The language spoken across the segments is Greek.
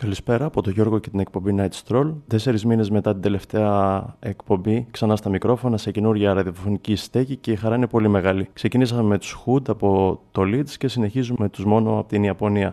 Καλησπέρα από τον Γιώργο και την εκπομπή Night Stroll. Τέσσερις μήνες μετά την τελευταία εκπομπή, ξανά στα μικρόφωνα σε καινούργια ραδιοφωνική στέκη και η χαρά είναι πολύ μεγάλη. Ξεκινήσαμε με τους Hood από το Leeds και συνεχίζουμε με τους μόνο από την Ιαπωνία.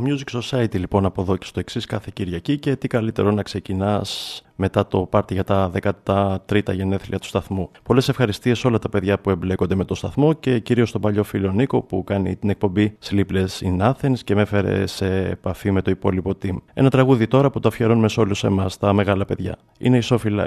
Στο Music Society λοιπόν από εδώ και στο εξής κάθε Κυριακή και τι καλύτερο να ξεκινάς μετά το πάρτι για τα 13 γενέθλια του σταθμού. Πολλές ευχαριστίες σε όλα τα παιδιά που εμπλέκονται με το σταθμό και κυρίως τον παλιό φίλο Νίκο που κάνει την εκπομπή Sleepless in Athens και με έφερε σε επαφή με το υπόλοιπο team. Ένα τραγούδι τώρα που το αφιερώνουμε σε όλους εμάς τα μεγάλα παιδιά. Είναι η Sophie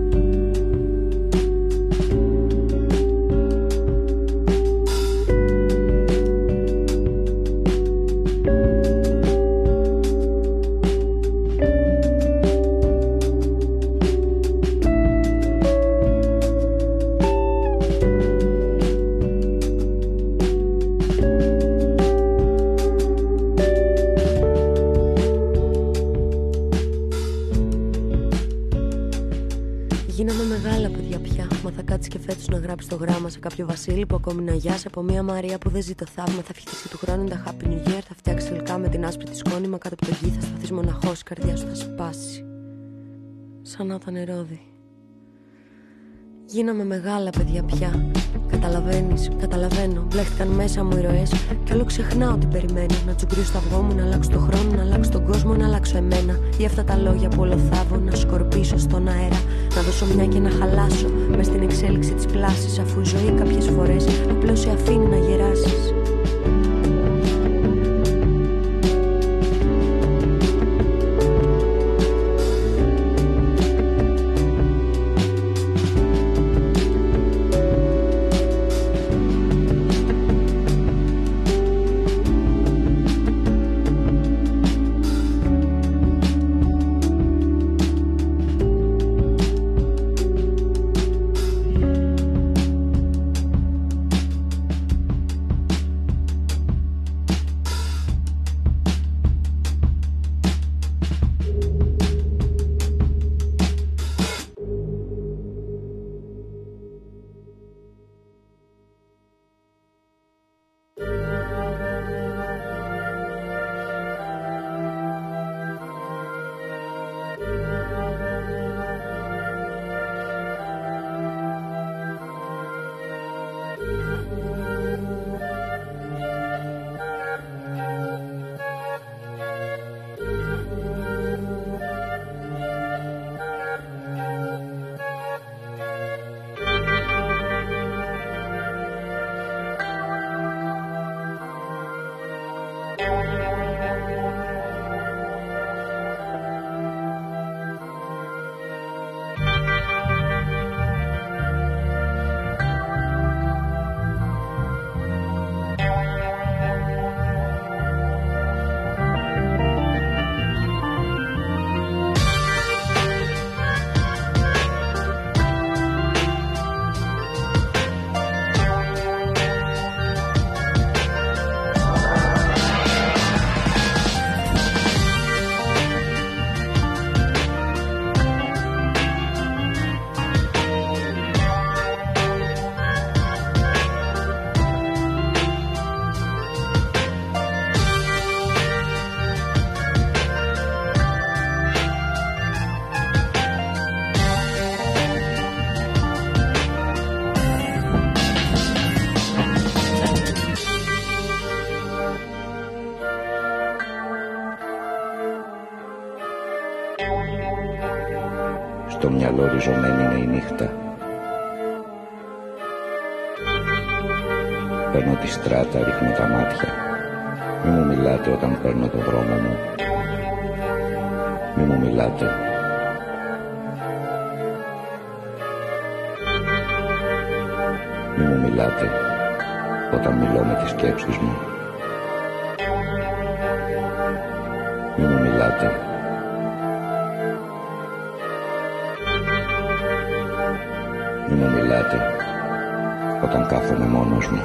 κάποιο Βασίλη που ακόμη να γιάσει από μια Μαρία που δεν ζει το θαύμα. Θα φτιάξει του χρόνου τα happy new year. Θα φτιάξει τελικά με την άσπρη της σκόνη. κάτω από το γη θα σταθείς μοναχός. Η καρδιά σου θα σπάσει. Σαν να ήταν ρόδι. Γίναμε μεγάλα παιδιά πια. Καταλαβαίνεις, καταλαβαίνω. Μπλέχτηκαν μέσα μου ηρωέ. Κι όλο ξεχνάω τι περιμένω. Να τσουγκρίσω στο αυγό μου, να αλλάξω το χρόνο, να αλλάξω τον κόσμο, να αλλάξω εμένα. Ή αυτά τα λόγια που ολοθάβω, να σκορπίσω στον αέρα. Να δώσω μια και να χαλάσω. Μες στην εξέλιξη της πλάσης. Αφού η ζωή κάποιες φορές απλώς σε αφήνει να γεράσεις. στο μυαλό ριζωμένη είναι η νύχτα. Παίρνω τη στράτα, ρίχνω τα μάτια. Μη μου μιλάτε όταν παίρνω το δρόμο μου. Μη μου μιλάτε. Μη μου μιλάτε όταν μιλώ με τις σκέψεις μου. Μη μου μιλάτε όταν κάθομαι μόνος μου.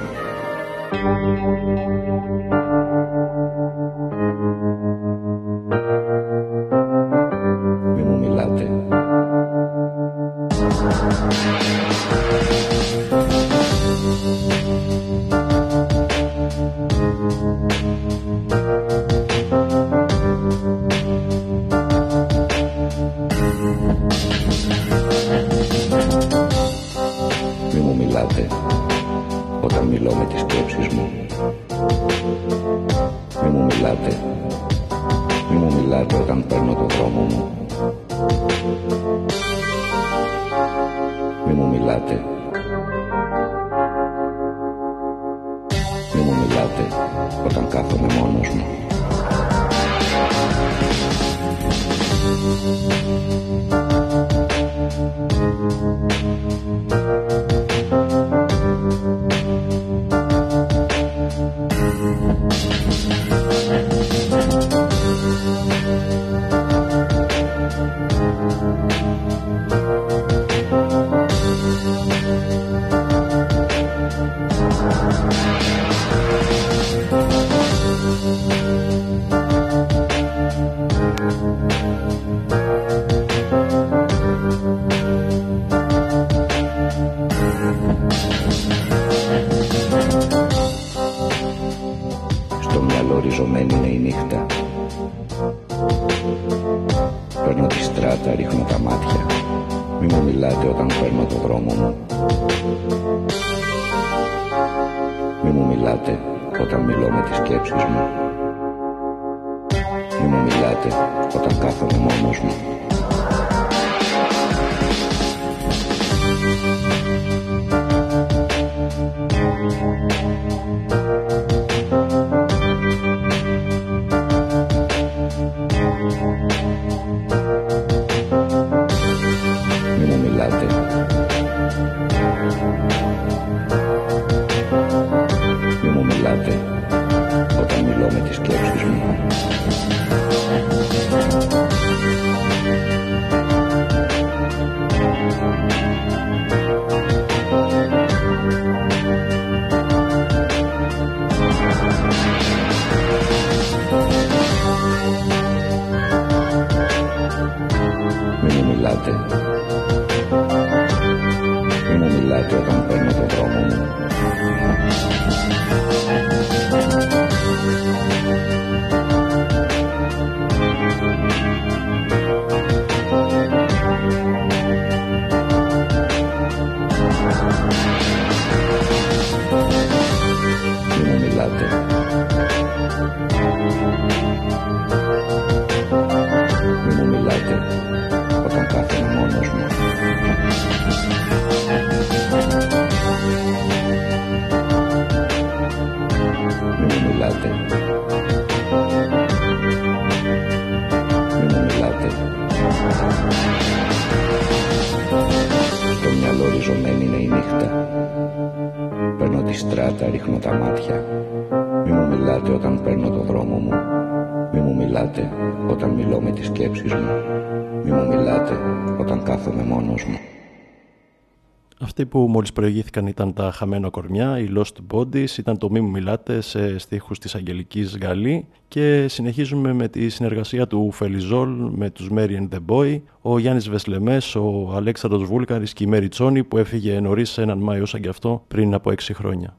Που μόλις προηγήθηκαν ήταν τα Χαμένα Κορμιά, οι Lost Bodies, ήταν το «Μη μου μιλάτε» σε στίχους της Αγγελικής Γαλλή και συνεχίζουμε με τη συνεργασία του Φελιζόλ με τους Mary and the Boy, ο Γιάννης Βεσλεμές, ο Αλέξανδρος Βούλκαρης και η Μέρη Τσόνη που έφυγε νωρίς έναν Μάιο σαν και αυτό πριν από έξι χρόνια.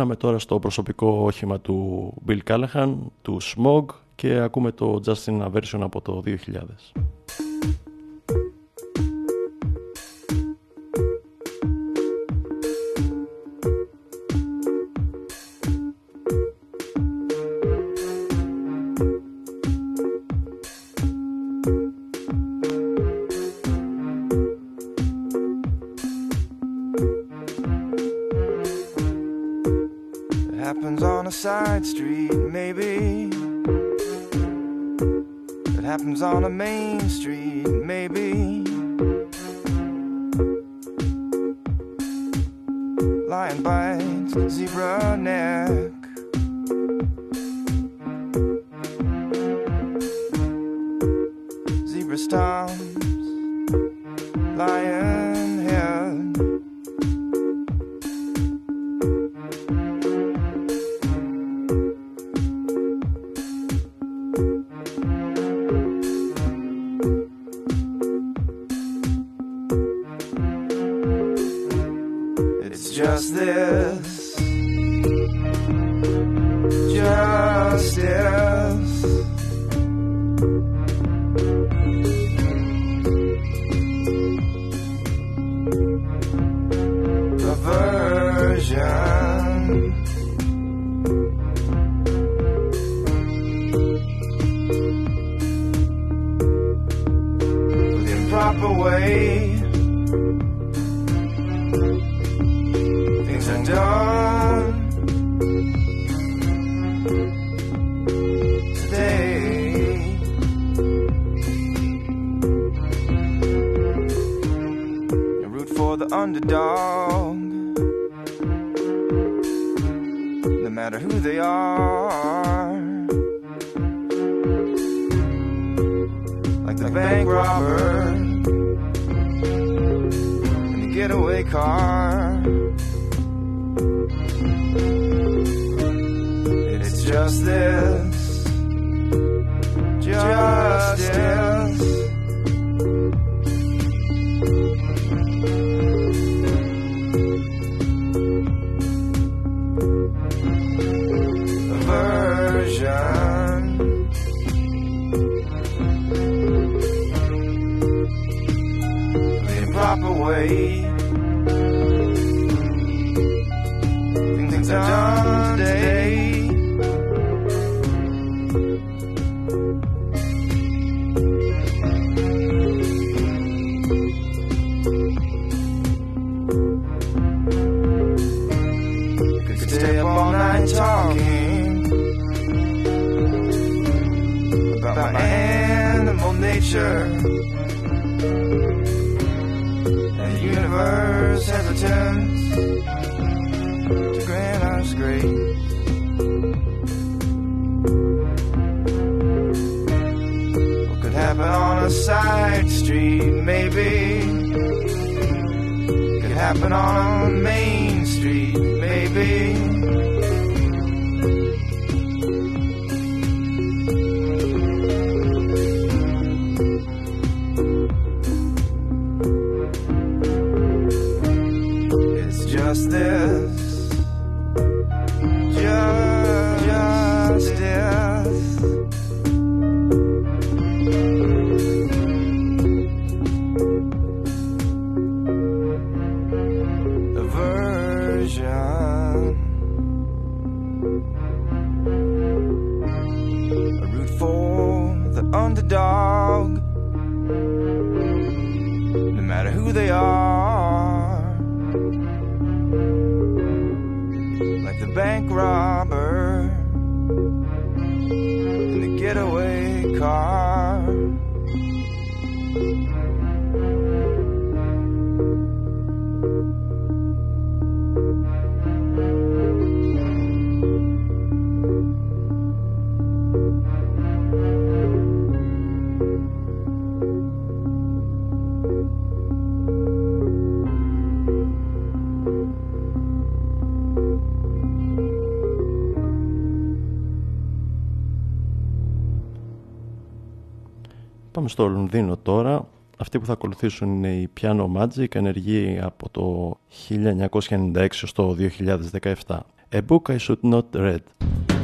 Περνάμε τώρα στο προσωπικό όχημα του Bill Callahan, του Smog και ακούμε το Justin Version από το 2000. στο Λονδίνο τώρα. Αυτοί που θα ακολουθήσουν είναι η Piano Magic, ενεργή από το 1996 στο 2017. A book I should not read.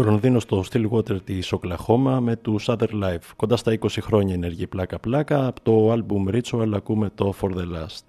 Από το Λονδίνο στο Stillwater της Οκλαχώμα με τους Other Life. Κοντά στα 20 χρόνια ενεργή πλάκα-πλάκα. Από το album Ritual ακούμε το For The Last.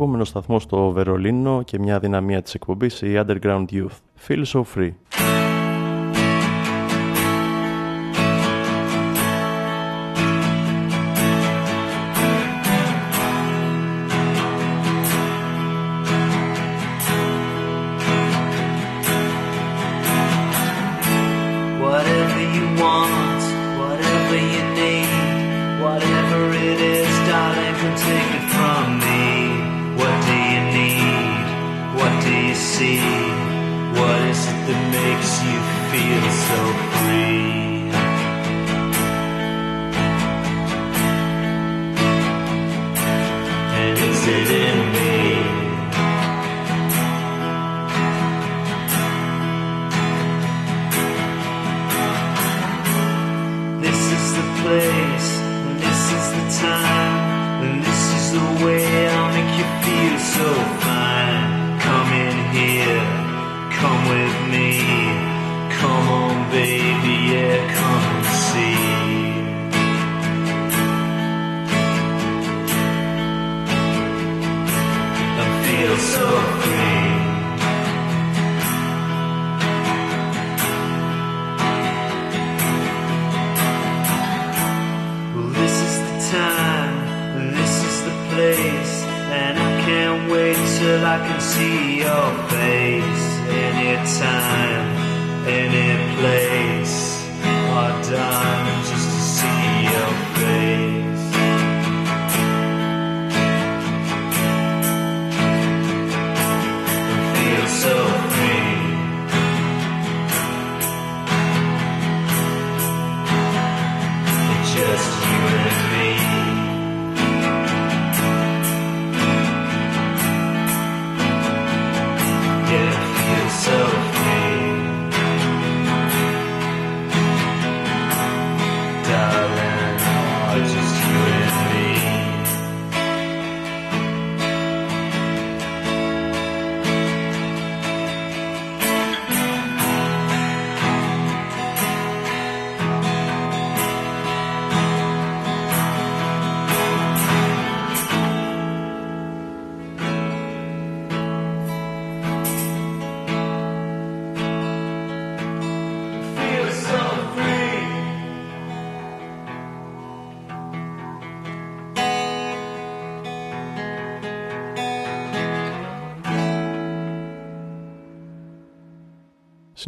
Επόμενο σταθμό στο Βερολίνο και μια δυναμία της εκπομπής η Underground Youth. Feel so free.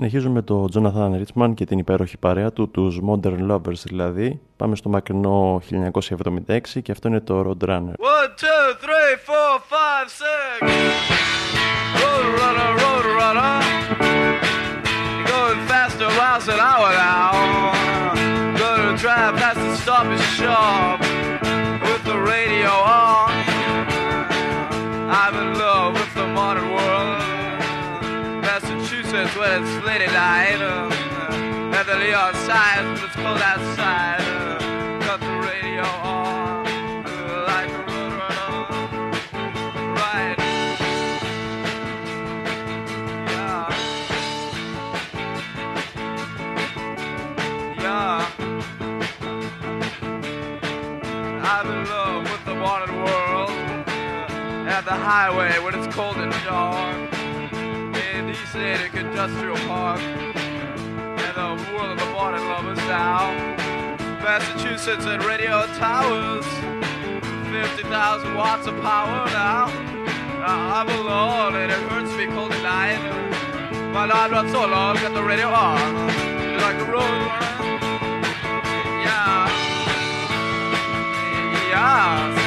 Συνεχίζουμε το Jonathan Richman και την υπέροχη παρέα του, τους Modern Lovers δηλαδή. Πάμε στο μακρινό 1976 και αυτό είναι το Road Runner. 1, 2, 3, 4, 5, 6 Road Runner, Road Runner Going faster miles an hour now Gonna drive past the stop and shop Leon but it's cold outside. Got the radio on, like a. Yeah. Yeah. I'm in love with the modern world. At the highway when it's cold and dark in the scenic industrial park the world of the modern lovers now. Massachusetts and radio towers, 50,000 watts of power now. I'm alone and it hurts me cold at night. My night runs so long, got the radio on. Like a road Yeah. Yeah,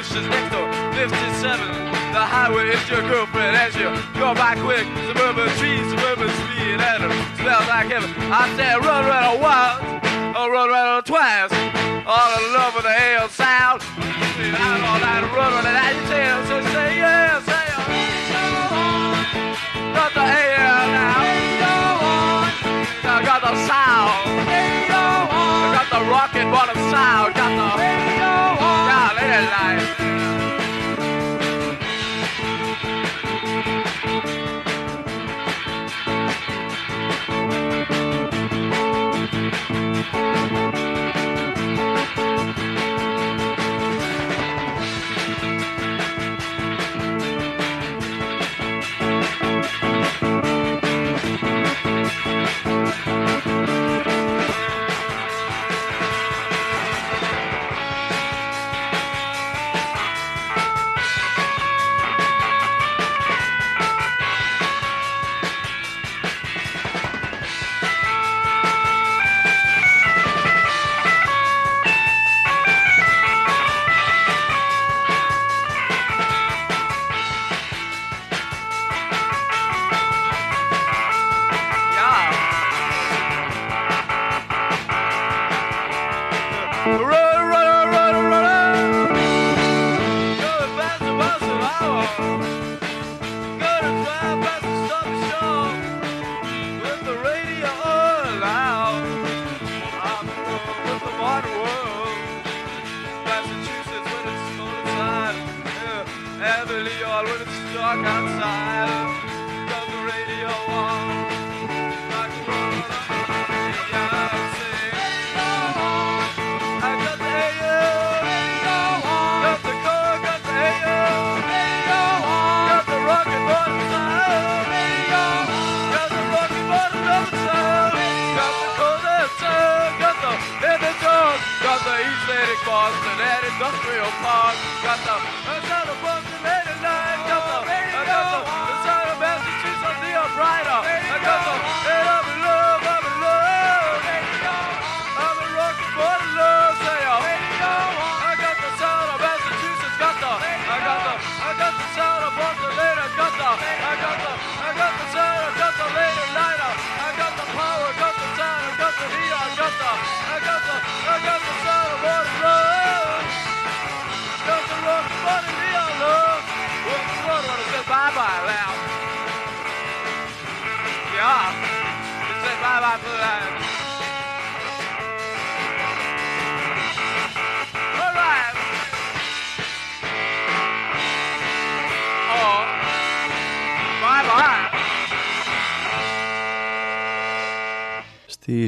bushes next door, 57. The highway is your girlfriend as you go by quick. Suburban trees, suburban speed, and it smells like heaven. I said run, run a once, oh run, run a twice. All in love with the hail sound. That all night, run, run, and I tell, so say yeah, say oh, not the air now. I got the sound. I got the rocket bottom sound. Got the radio on. sound. It is nice. Thank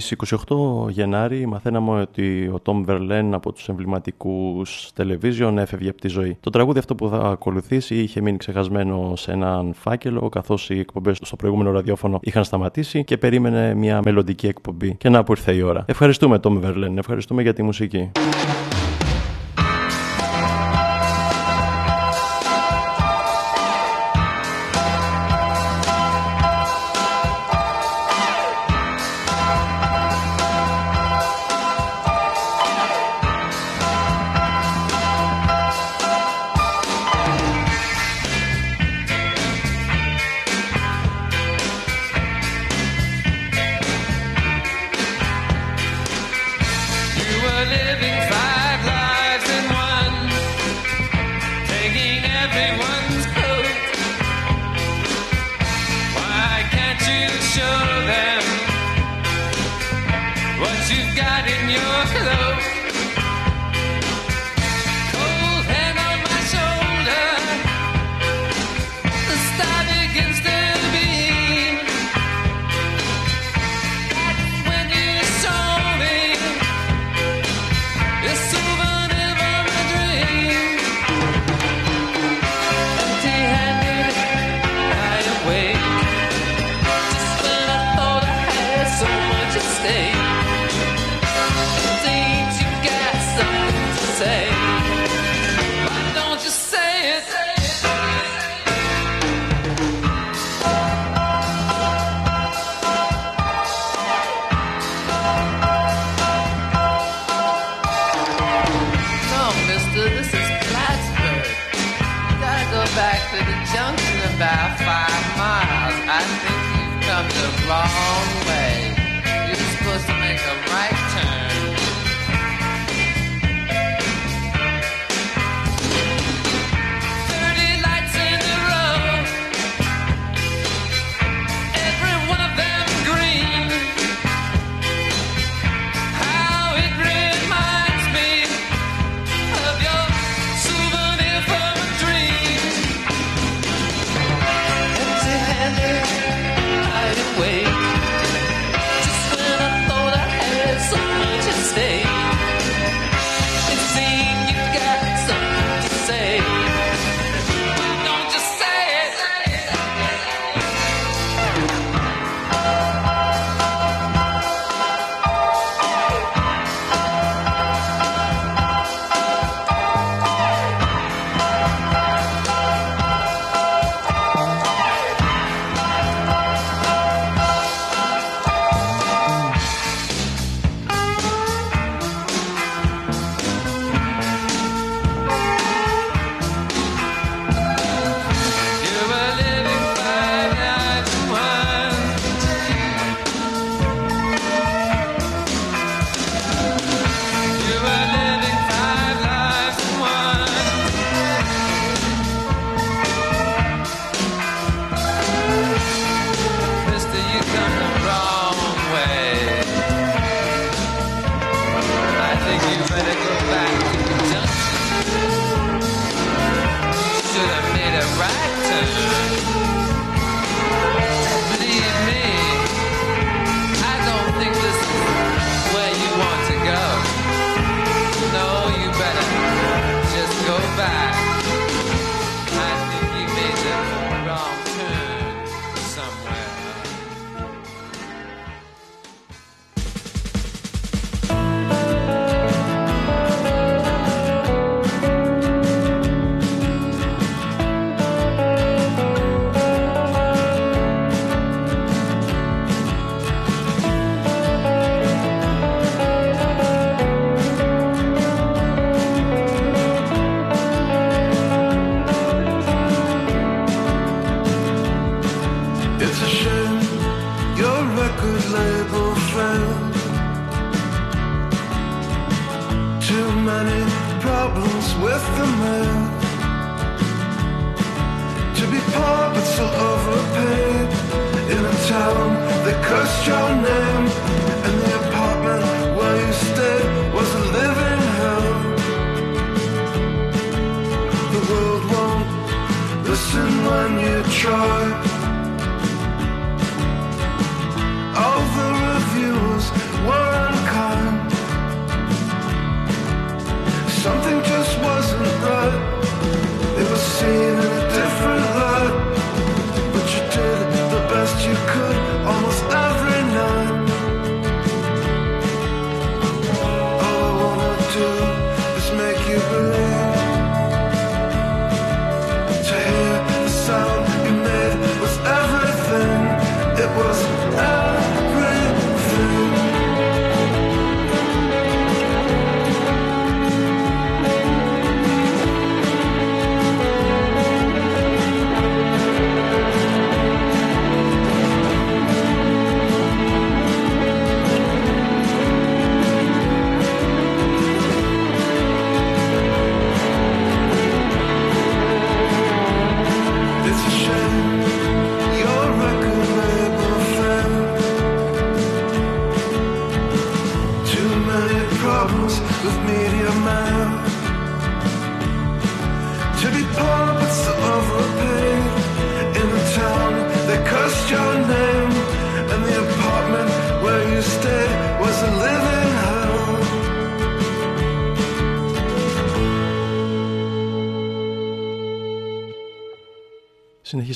Στις 28 Γενάρη μαθαίναμε ότι ο Τόμ Βερλέν από τους εμβληματικούς television έφευγε από τη ζωή. Το τραγούδι αυτό που θα ακολουθήσει είχε μείνει ξεχασμένο σε έναν φάκελο καθώς οι εκπομπές στο προηγούμενο ραδιόφωνο είχαν σταματήσει και περίμενε μια μελλοντική εκπομπή. Και να που ήρθε η ώρα. Ευχαριστούμε Τόμ Βερλέν, ευχαριστούμε για τη μουσική. back.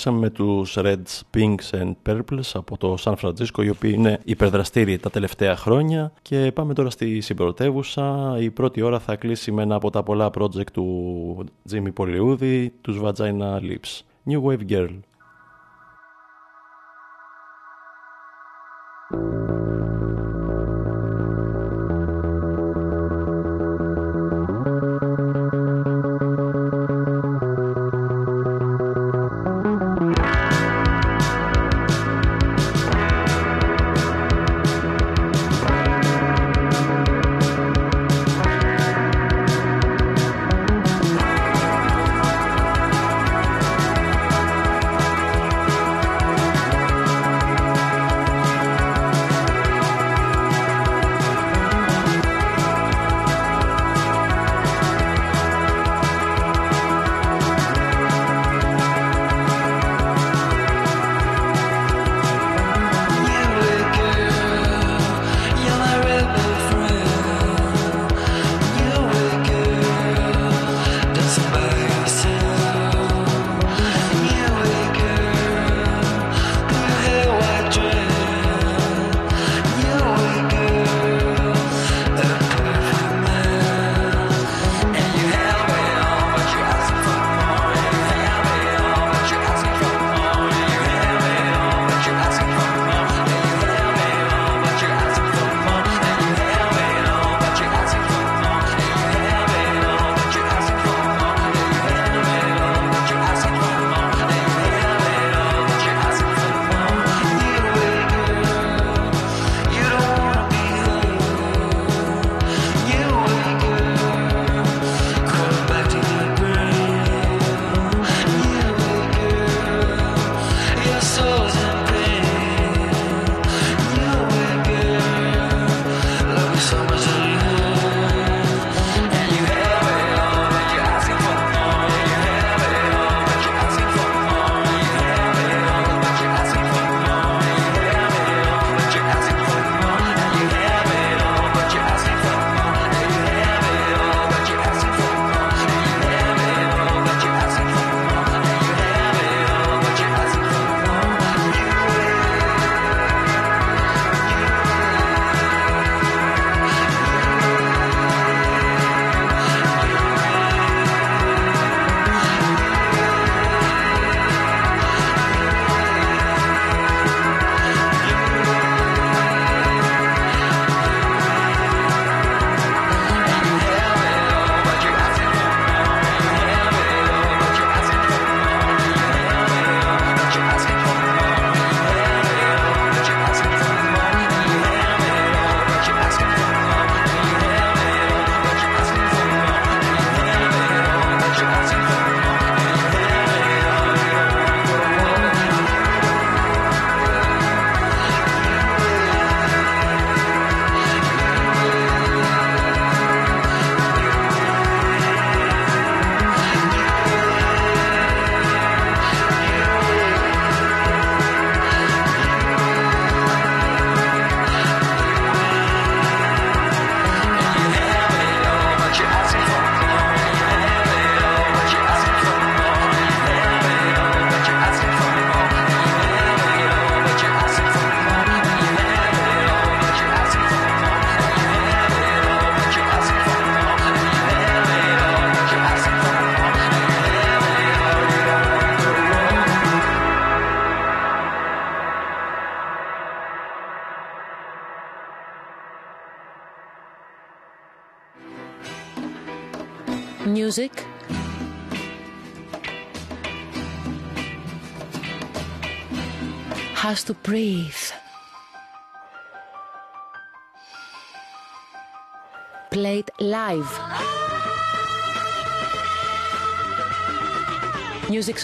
Συνεχίσαμε με τους Reds, Pinks and Purples από το Σαν Φραντζίσκο, οι οποίοι είναι υπερδραστήριοι τα τελευταία χρόνια και πάμε τώρα στη συμπρωτεύουσα. Η πρώτη ώρα θα κλείσει με ένα από τα πολλά project του Jimmy Πολιούδη, τους Vagina Lips. New Wave Girl.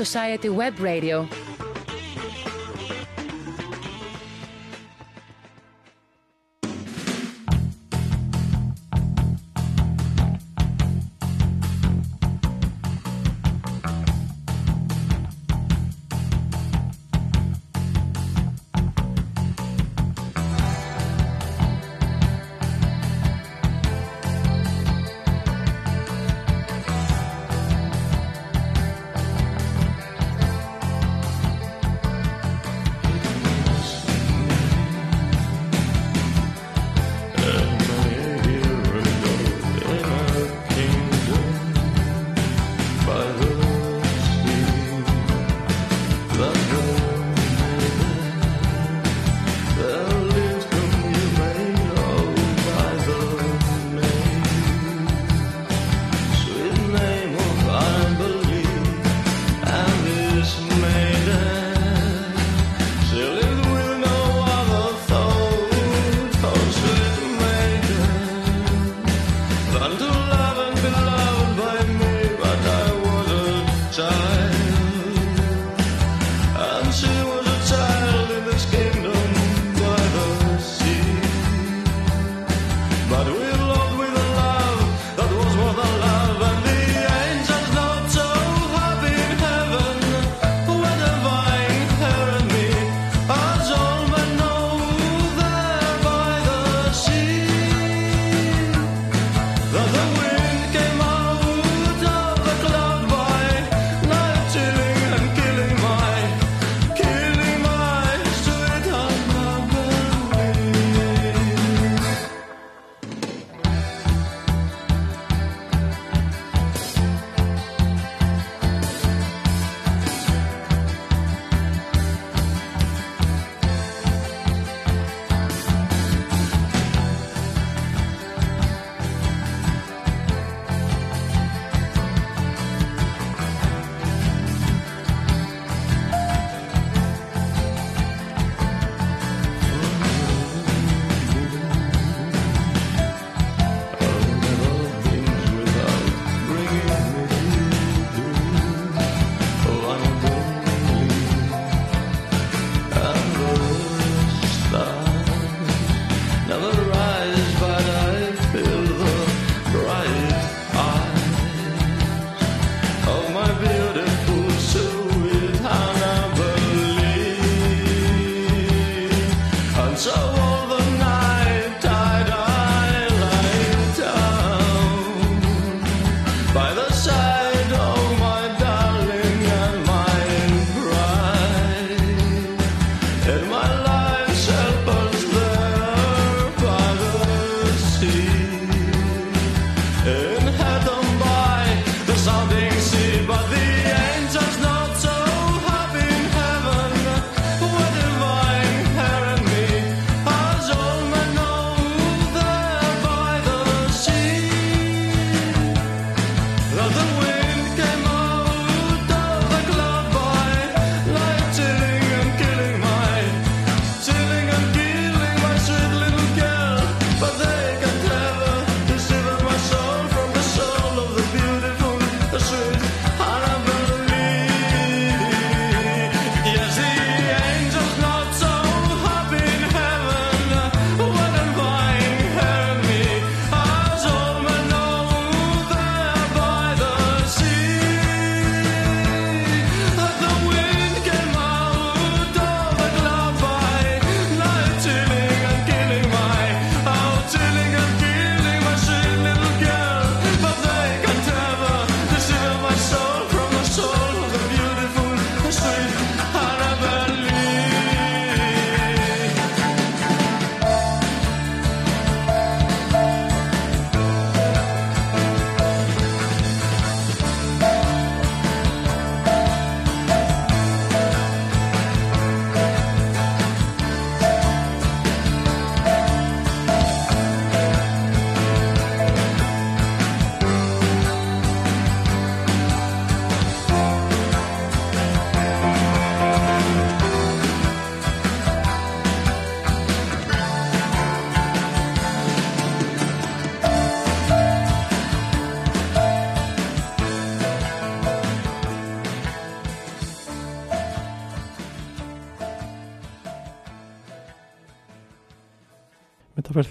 Society Web Radio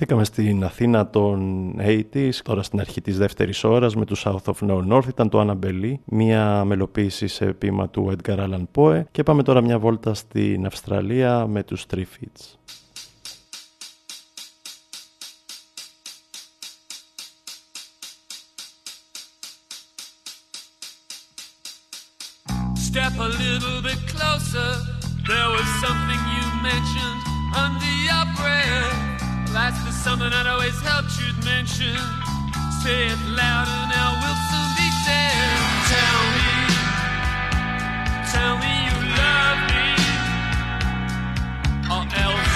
Βρεθήκαμε στην Αθήνα των 80s, τώρα στην αρχή της δεύτερης ώρας με τους South of No North, ήταν το Annabelle, μια μελοποίηση σε πείμα του Edgar Allan Poe και πάμε τώρα μια βόλτα στην Αυστραλία με τους Triffids. Step a little bit closer. There was something you mentioned under your breath. Last is something I'd always helped you'd mention. Say it louder now, we'll soon be dead. Tell me, tell me you love me, or else.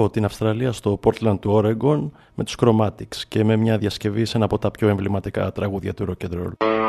από την Αυστραλία στο Portland του Oregon με τους Chromatics και με μια διασκευή σε ένα από τα πιο εμβληματικά τραγούδια του rock.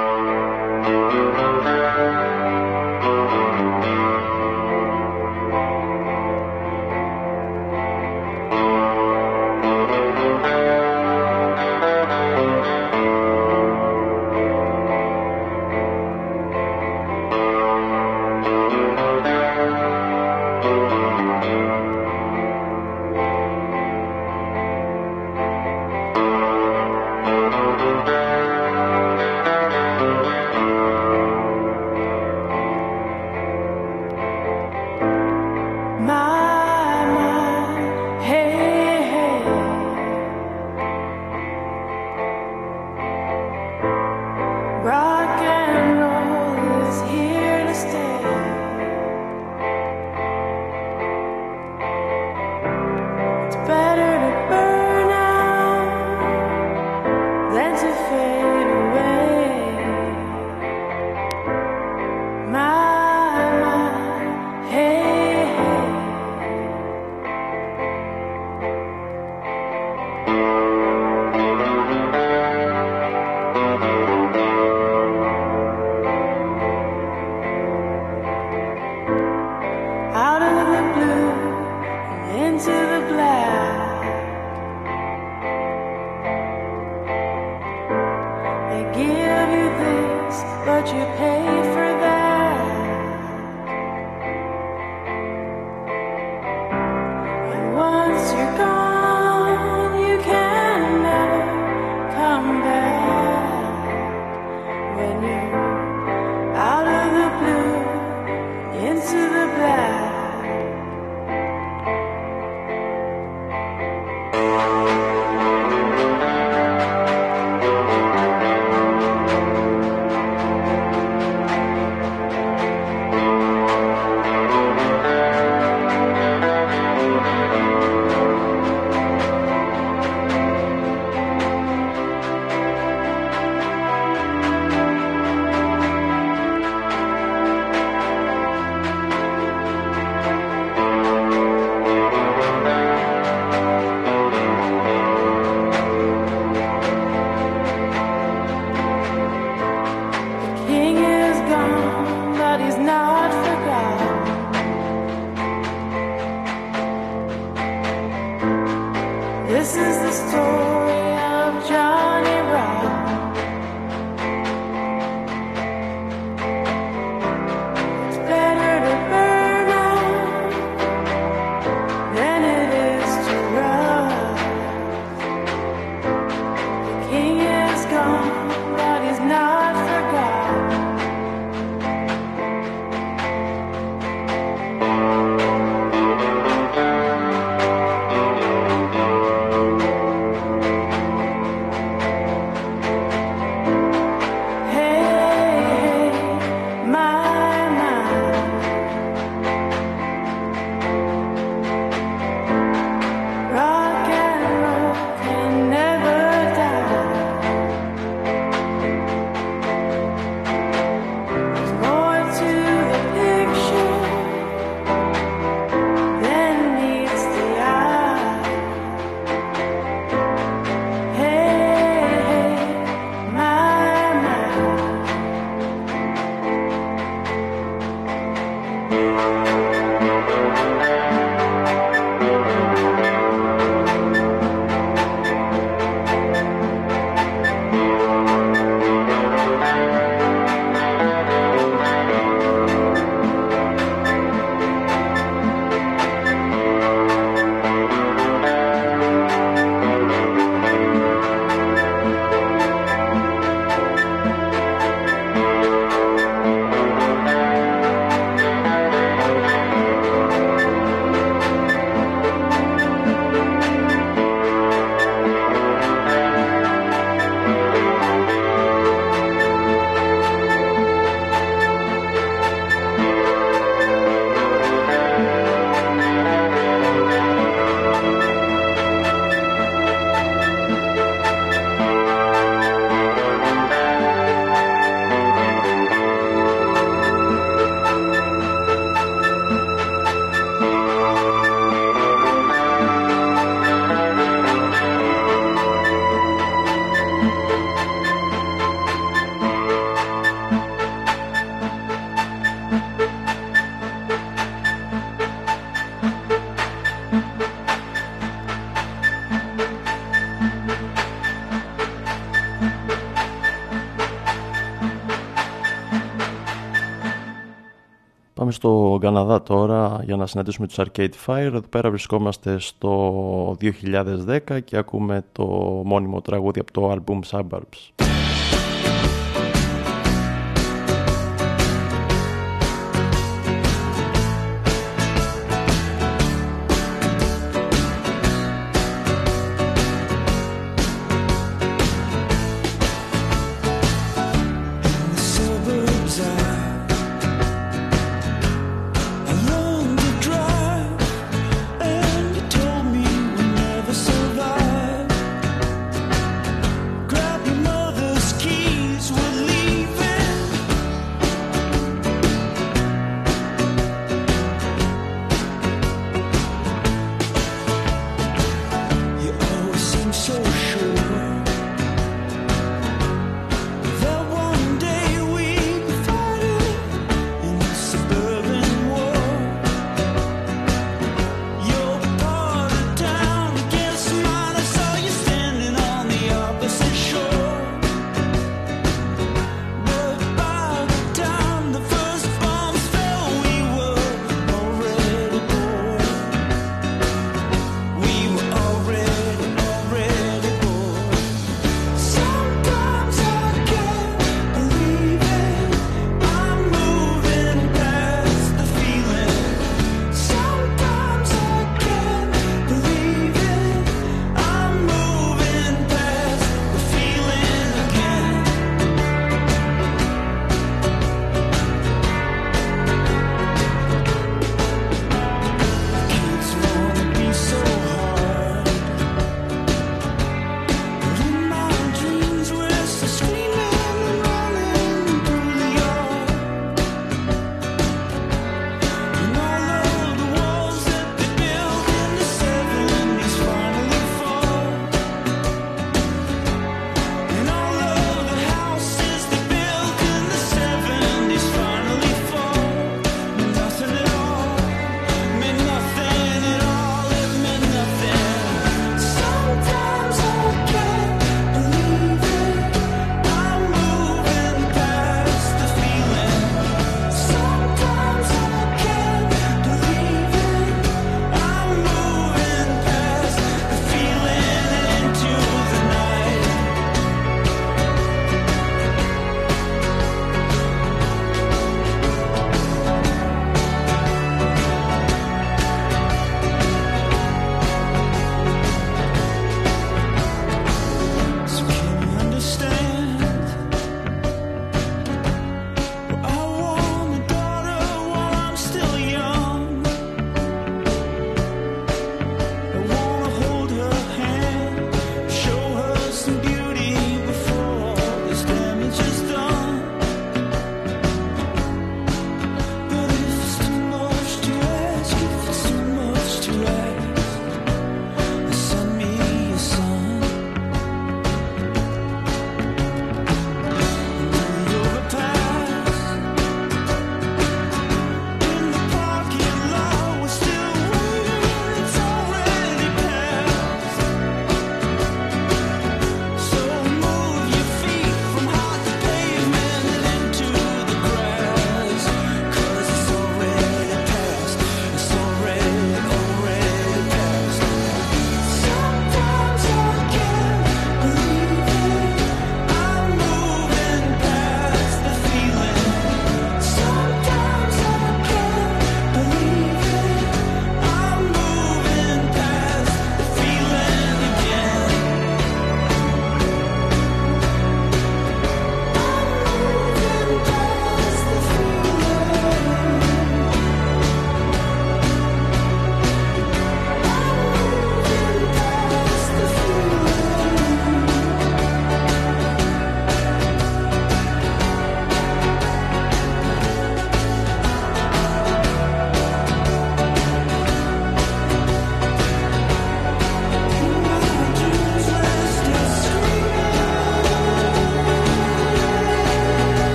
Στο Καναδά τώρα για να συναντήσουμε τους Arcade Fire. Εδώ πέρα βρισκόμαστε στο 2010 και ακούμε το μόνιμο τραγούδι από το album Suburbs.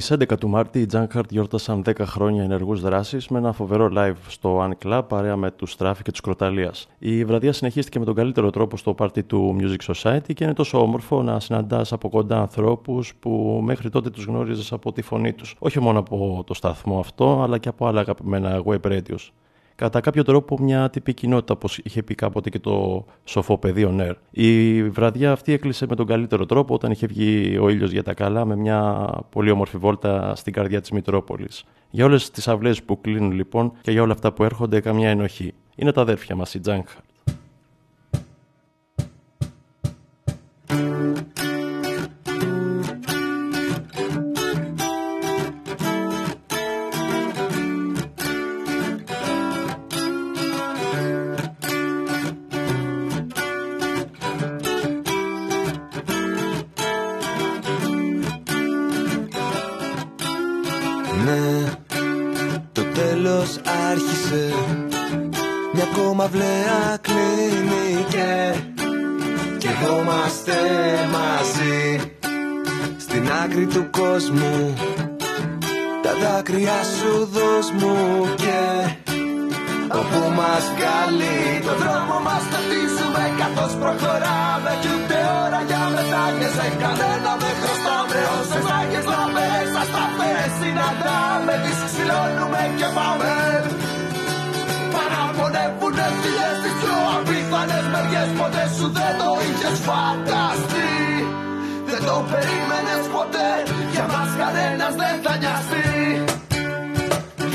Στις 11 του Μάρτη, οι Junkheart γιόρτασαν 10 χρόνια ενεργούς δράσης με ένα φοβερό live στο One Club παρέα με τους Στράφη και τους Κροταλίας. Η βραδιά συνεχίστηκε με τον καλύτερο τρόπο στο πάρτι του Music Society και είναι τόσο όμορφο να συναντάς από κοντά ανθρώπους που μέχρι τότε τους γνώριζες από τη φωνή τους. Όχι μόνο από το σταθμό αυτό, αλλά και από άλλα αγαπημένα web radios κατά κάποιο τρόπο μια τυπική κοινότητα, όπως είχε πει κάποτε και το σοφό πεδίο Νέρ. Η βραδιά αυτή έκλεισε με τον καλύτερο τρόπο όταν είχε βγει ο ήλιος για τα καλά με μια πολύ όμορφη βόλτα στην καρδιά της Μητρόπολης. Για όλες τις αυλές που κλείνουν λοιπόν και για όλα αυτά που έρχονται, καμιά ενοχή. Είναι τα αδέρφια μας, η Κρύα σου δώσ' μου και όπου μας καλεί Το δρόμο μας ταυτίζουμε καθώς προχωράμε Κι ούτε ώρα για μετάνιες κανένα δεν χρωστάμε Όσες άγιες λαμπές ασταθές συναντάμε Τις ξυλώνουμε και πάμε. Παραπονεύουνε φιλές τις πιο απίθανες μεριές Ποτέ σου δεν το είχες φανταστεί. Δεν το περίμενες ποτέ Για μας κανένας δεν θα νοιαστεί.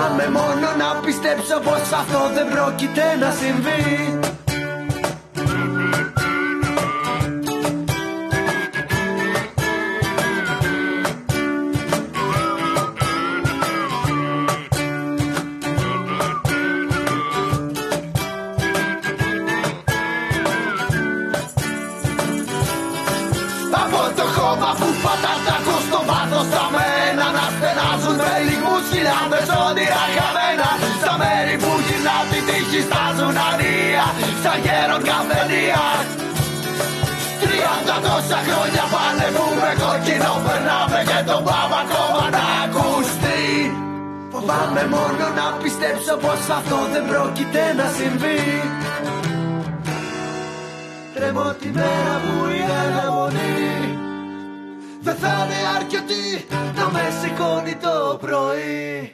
Φοβάμαι μόνο να πιστέψω πως αυτό δεν πρόκειται να συμβεί Φοβάμαι μόνο να πιστέψω πως αυτό δεν πρόκειται να συμβεί. Τρέμω τη μέρα που η αναμονή. Δεν θα είναι αρκετή να με σηκώνει το πρωί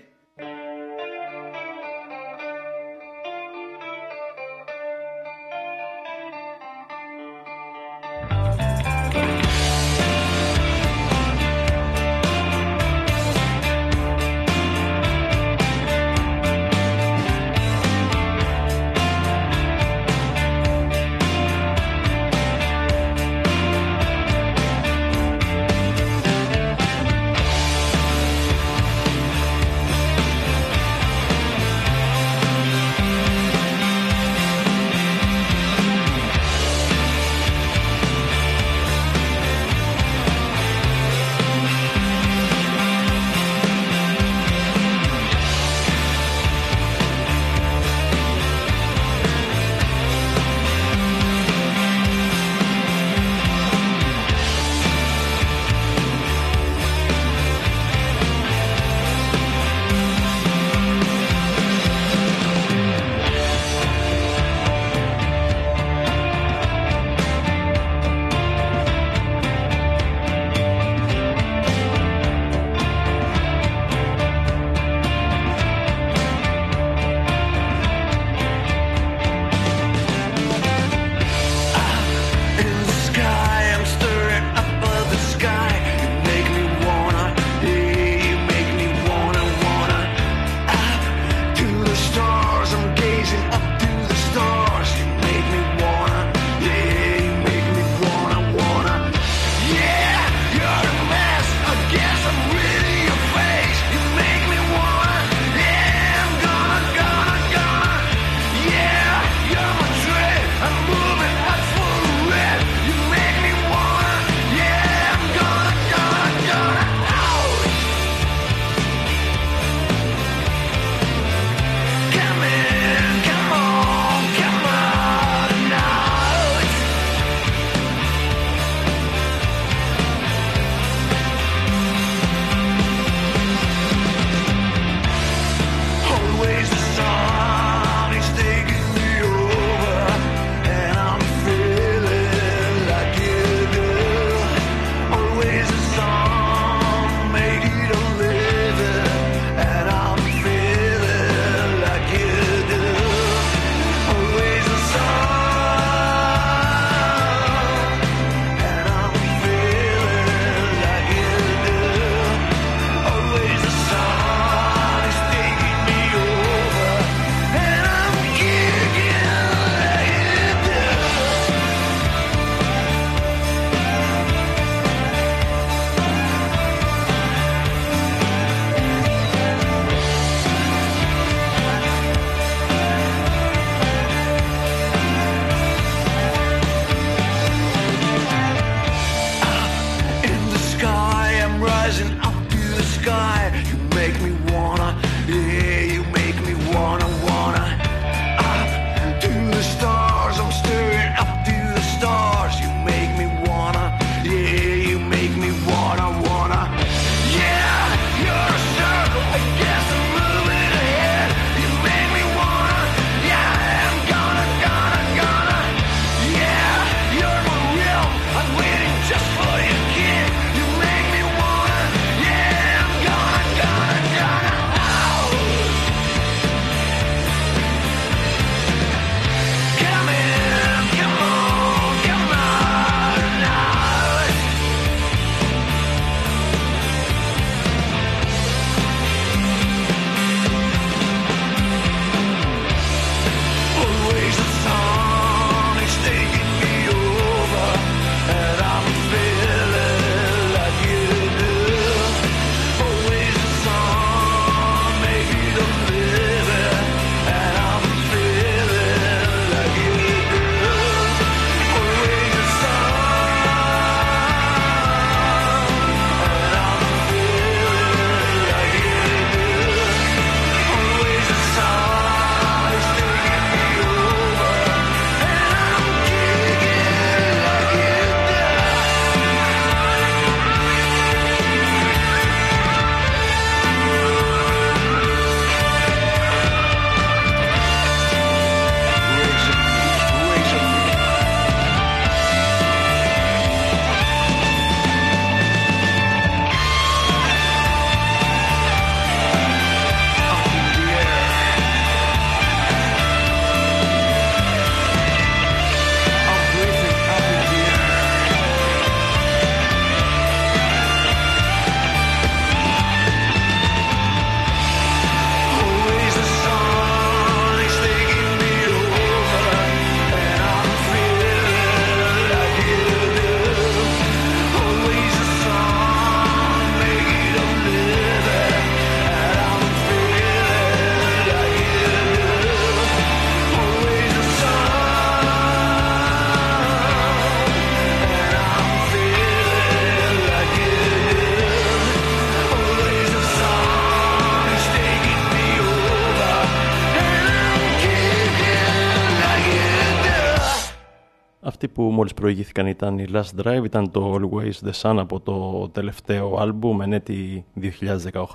μόλις προηγήθηκαν ήταν η Last Drive, ήταν το Always the Sun από το τελευταίο άλμπουμ, ενέτη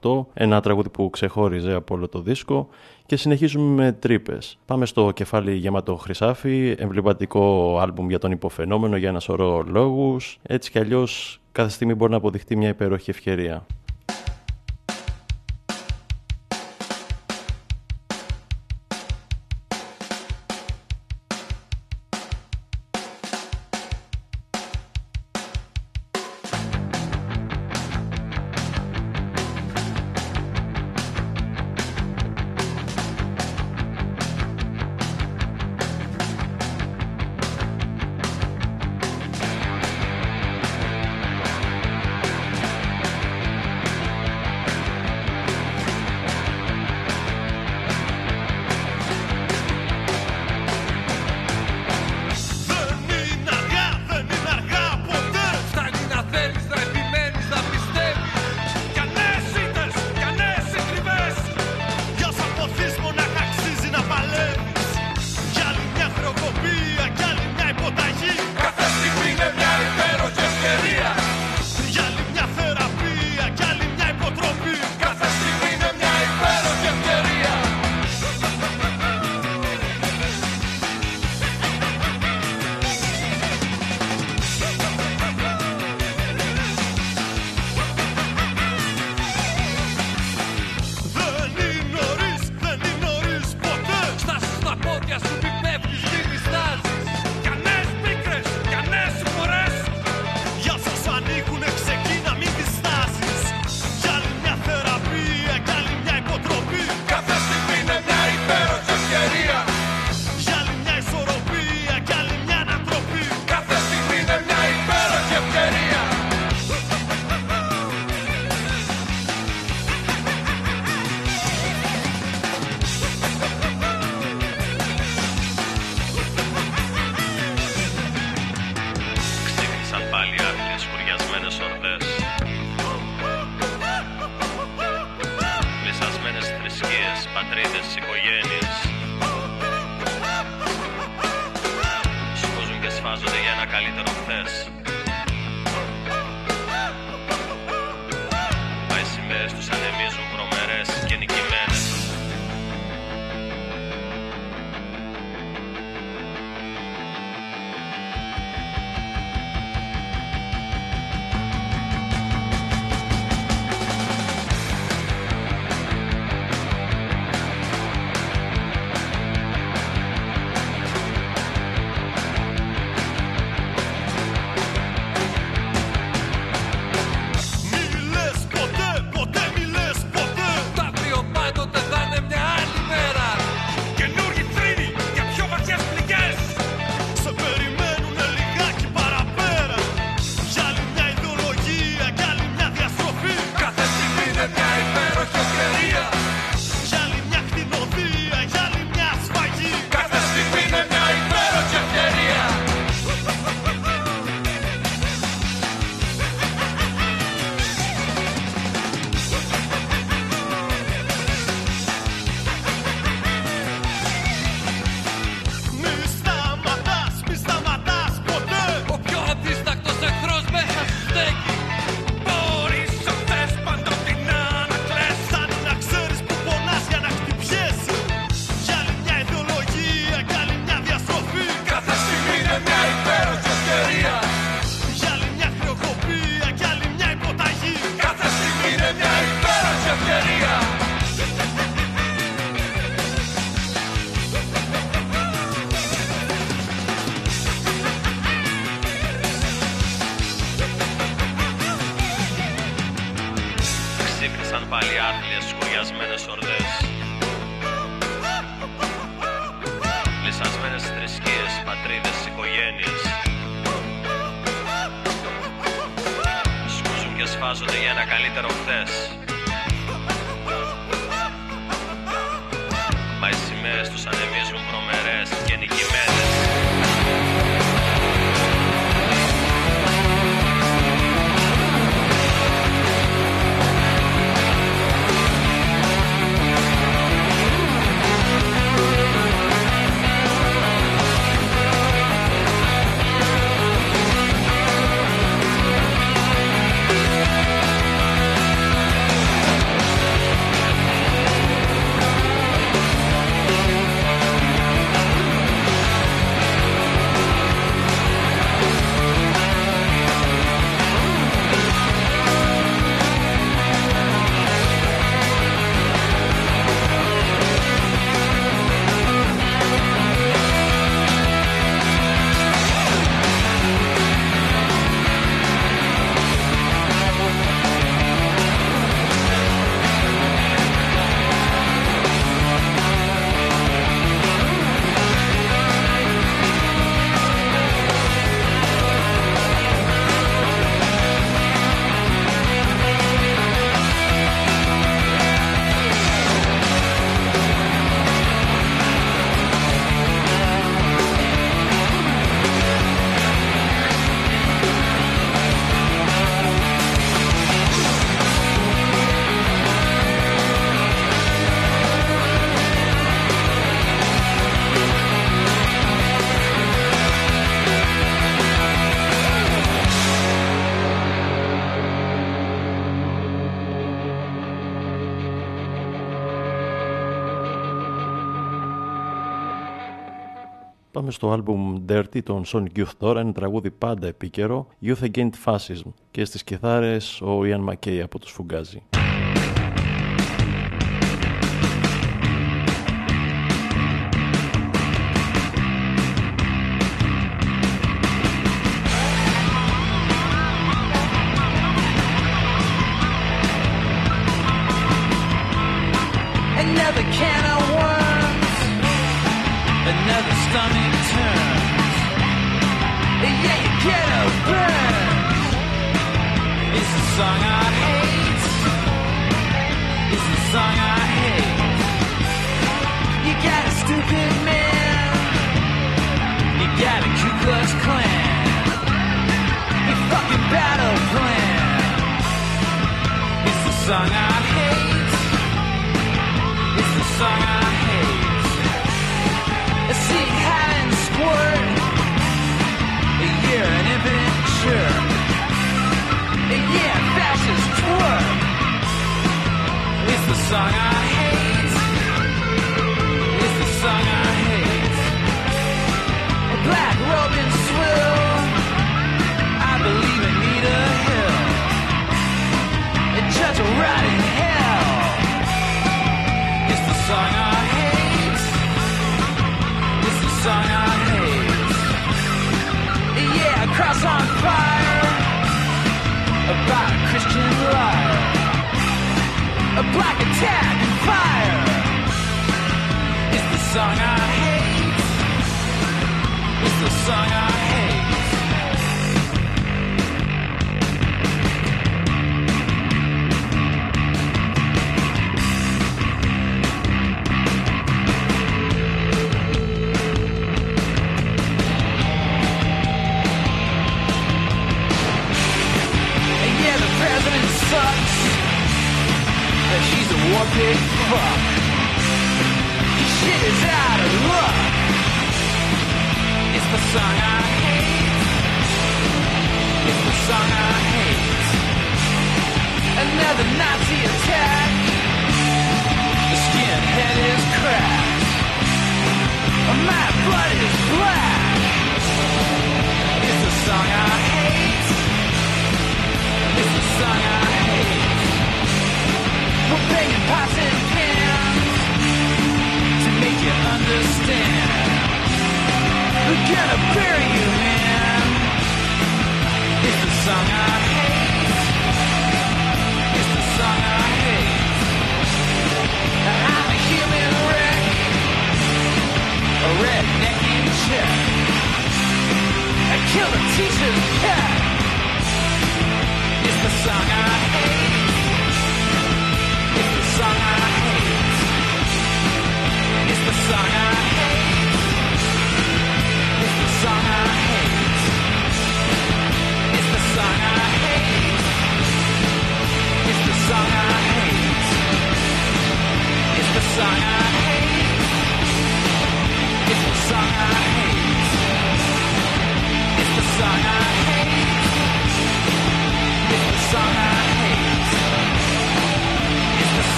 2018, ένα τραγούδι που ξεχώριζε από όλο το δίσκο και συνεχίζουμε με τρύπες. Πάμε στο κεφάλι γεμάτο χρυσάφι, εμβληματικό άλμπουμ για τον υποφαινόμενο για ένα σωρό λόγους, έτσι κι αλλιώς κάθε στιγμή μπορεί να αποδειχτεί μια υπέροχη ευκαιρία. ξύπνησαν πάλι άθλιες σκουριασμένες ορδές. Λυσασμένες θρησκείες, πατρίδες, οικογένειες. Σκούζουν και σφάζονται για ένα καλύτερο χθες. στο album Dirty των Sonic Youth τώρα, είναι τραγούδι πάντα επίκαιρο, Youth Against Fascism και στις κιθάρες ο Ian McKay από τους Fugazi.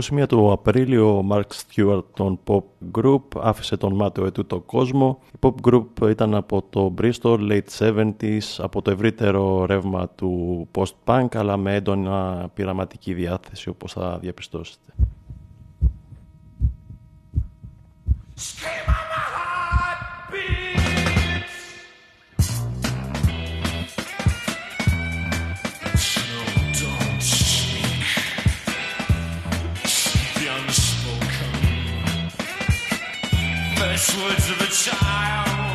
21 του Απρίλιο ο Mark Stewart των Pop Group άφησε τον μάταιο ετού το κόσμο. Η Pop Group ήταν από το Bristol, late 70s, από το ευρύτερο ρεύμα του post-punk αλλά με έντονα πειραματική διάθεση όπως θα διαπιστώσετε. Σχήμα! Words of a child.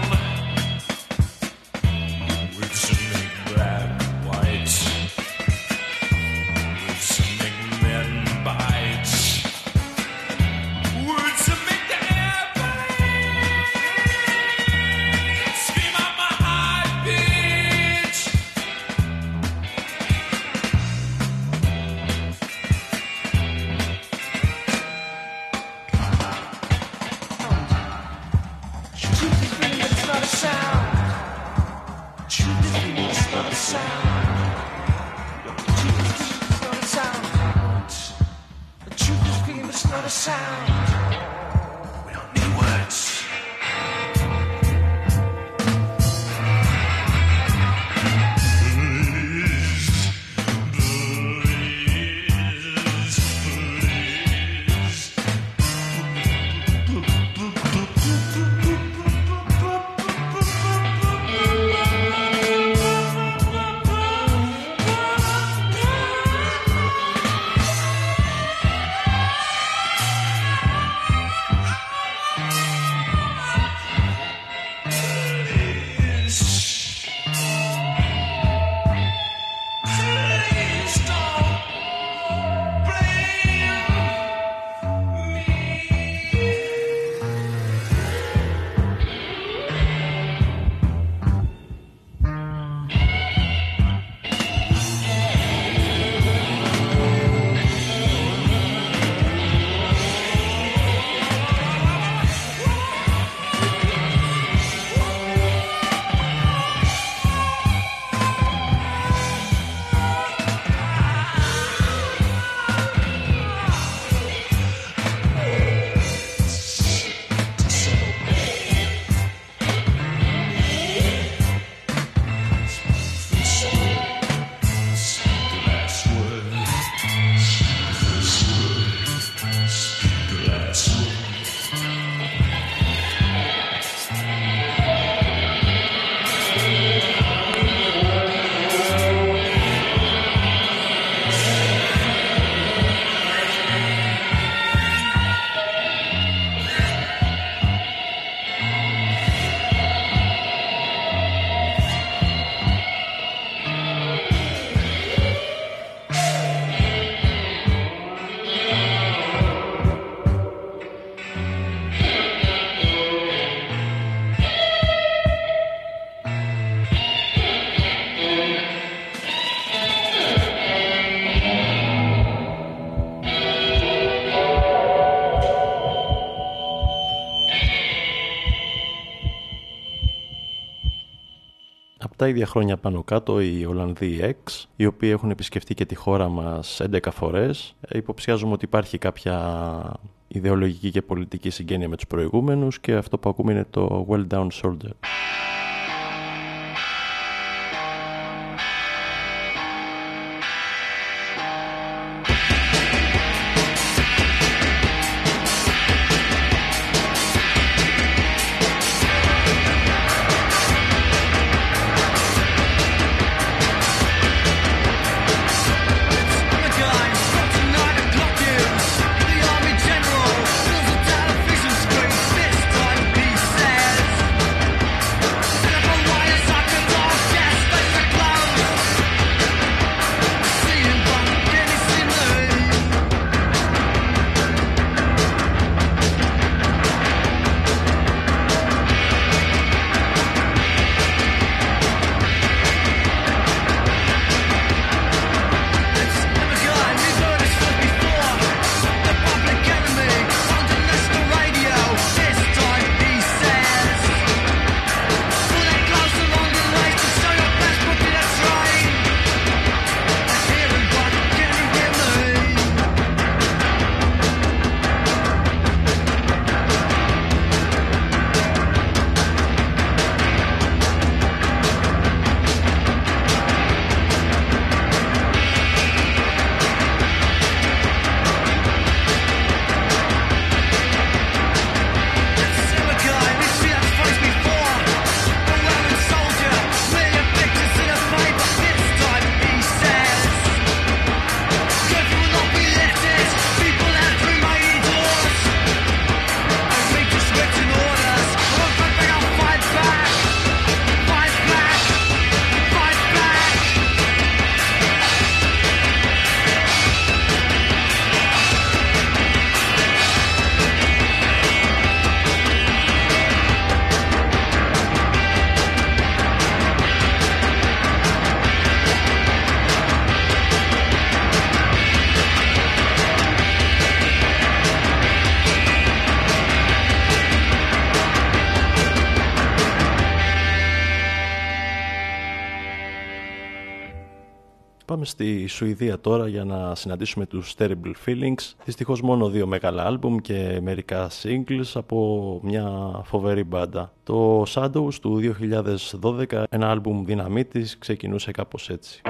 Τα ίδια χρόνια πάνω κάτω οι Ολλανδοί X, οι οποίοι έχουν επισκεφτεί και τη χώρα μας 11 φορές, ε, υποψιάζουμε ότι υπάρχει κάποια ιδεολογική και πολιτική συγγένεια με τους προηγούμενους και αυτό που ακούμε είναι το Well Down Soldier. Στη Σουηδία τώρα για να συναντήσουμε τους Terrible Feelings. Δυστυχώς μόνο δύο μεγάλα άλμπουμ και μερικά singles από μια φοβερή μπάντα. Το Shadows του 2012, ένα άλμπουμ δυναμίτης, ξεκινούσε κάπως έτσι.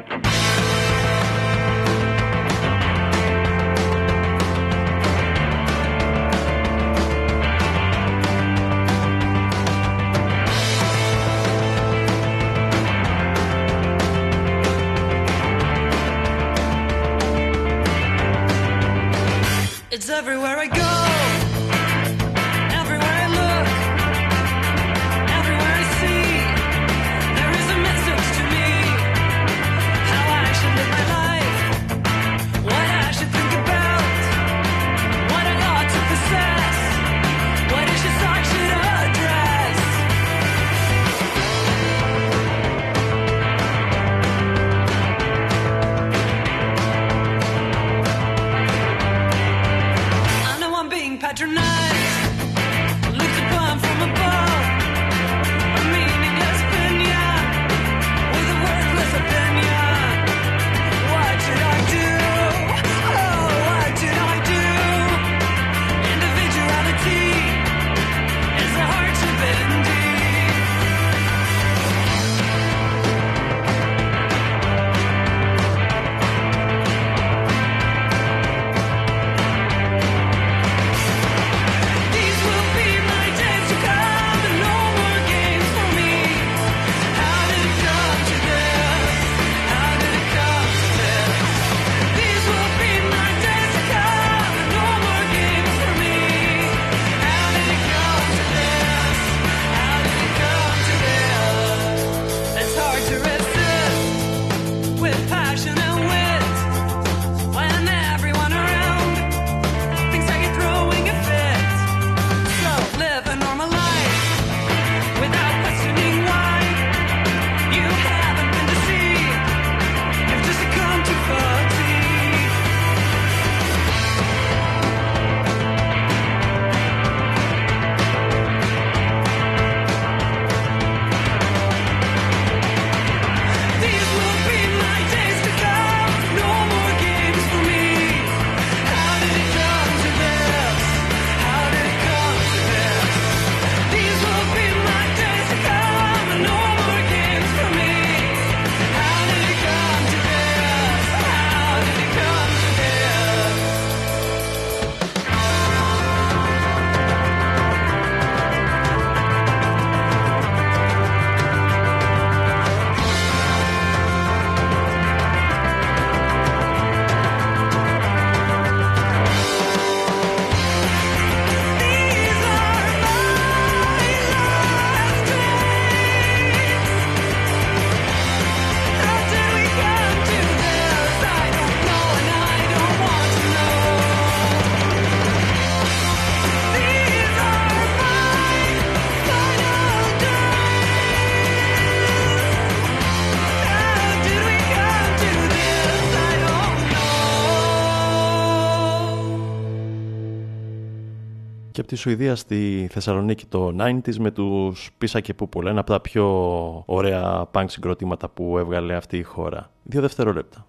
Τη Σουηδία στη Θεσσαλονίκη το 90s με τους Πίσα και Πούπολα, ένα από τα πιο ωραία punk συγκροτήματα που έβγαλε αυτή η χώρα. Δύο δευτερόλεπτα.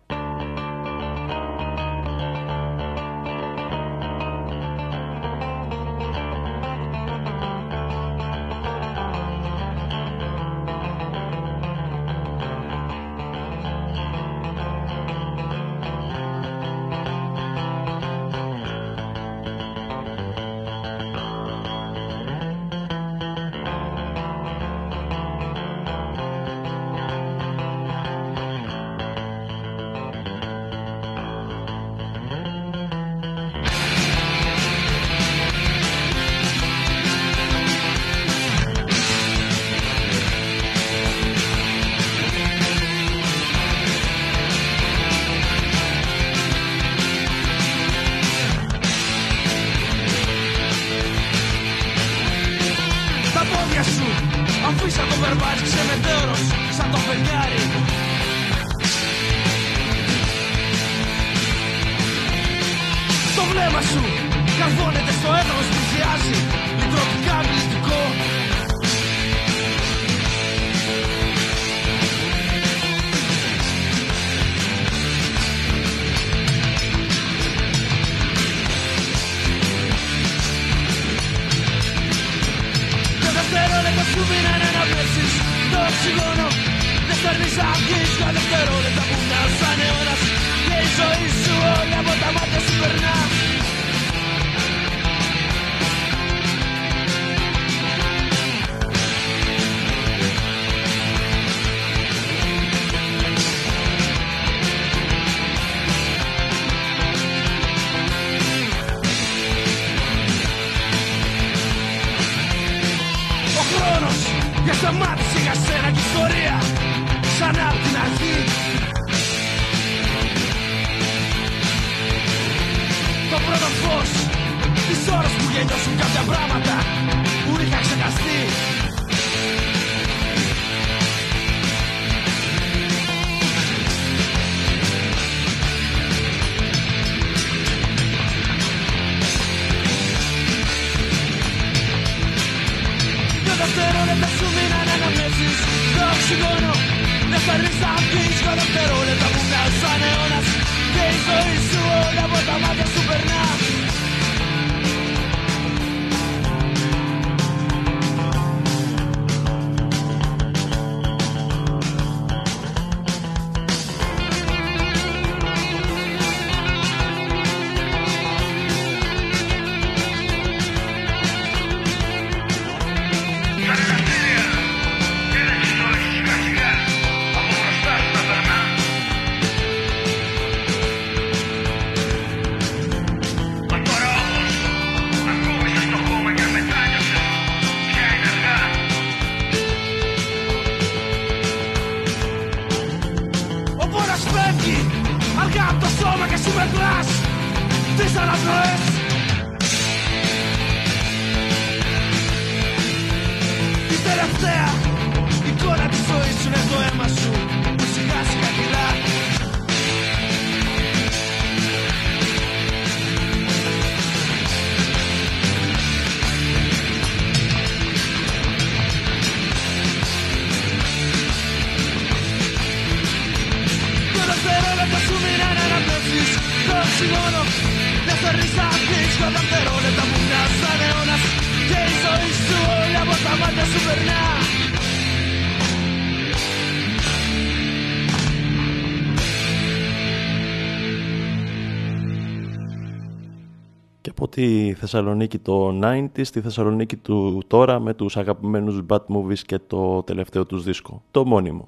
Θεσσαλονίκη το 90s, στη Θεσσαλονίκη του τώρα με τους αγαπημένους Bad Movies και το τελευταίο τους δίσκο, το μόνιμο.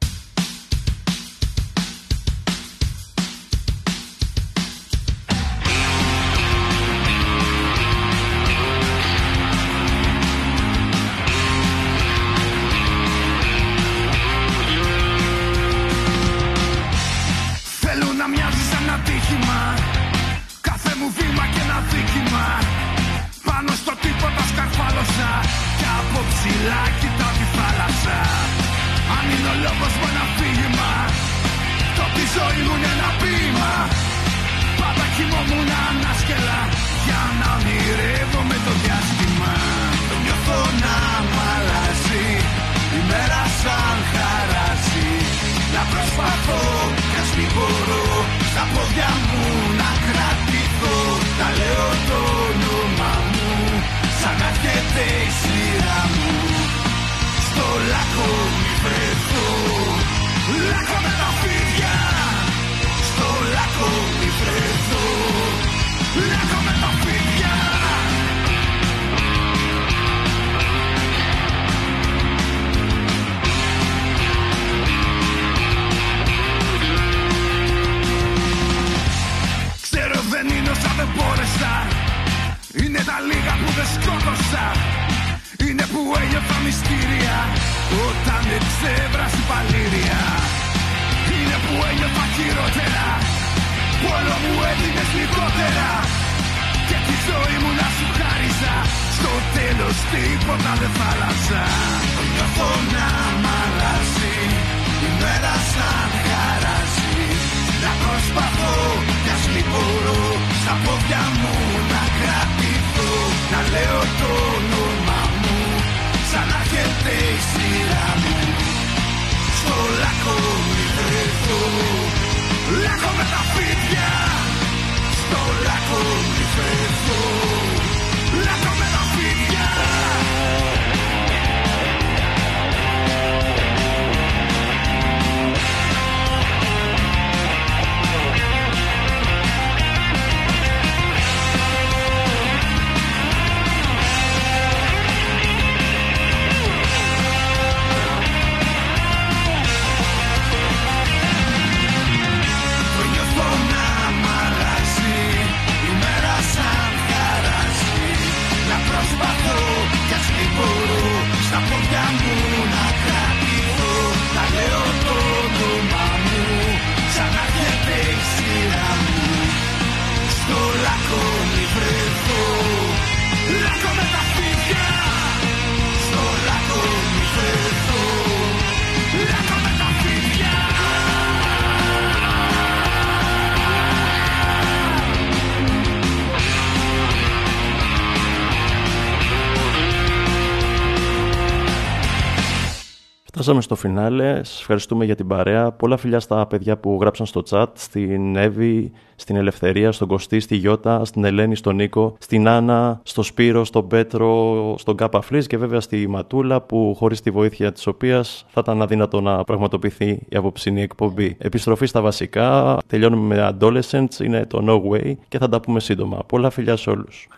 Φτάσαμε στο φινάλε. Σας ευχαριστούμε για την παρέα. Πολλά φιλιά στα παιδιά που γράψαν στο chat. Στην Εύη, στην Ελευθερία, στον Κωστή, στη Γιώτα, στην Ελένη, στον Νίκο, στην Άννα, στο Σπύρο, στον Πέτρο, στον Κάπα Φλής και βέβαια στη Ματούλα που χωρίς τη βοήθεια της οποίας θα ήταν αδύνατο να πραγματοποιηθεί η απόψινή εκπομπή. Επιστροφή στα βασικά. Τελειώνουμε με Adolescents. Είναι το No Way και θα τα πούμε σύντομα. Πολλά φιλιά σε όλους.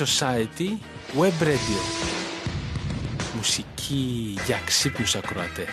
Society Web Radio. Μουσική για ξύπνους ακροατές.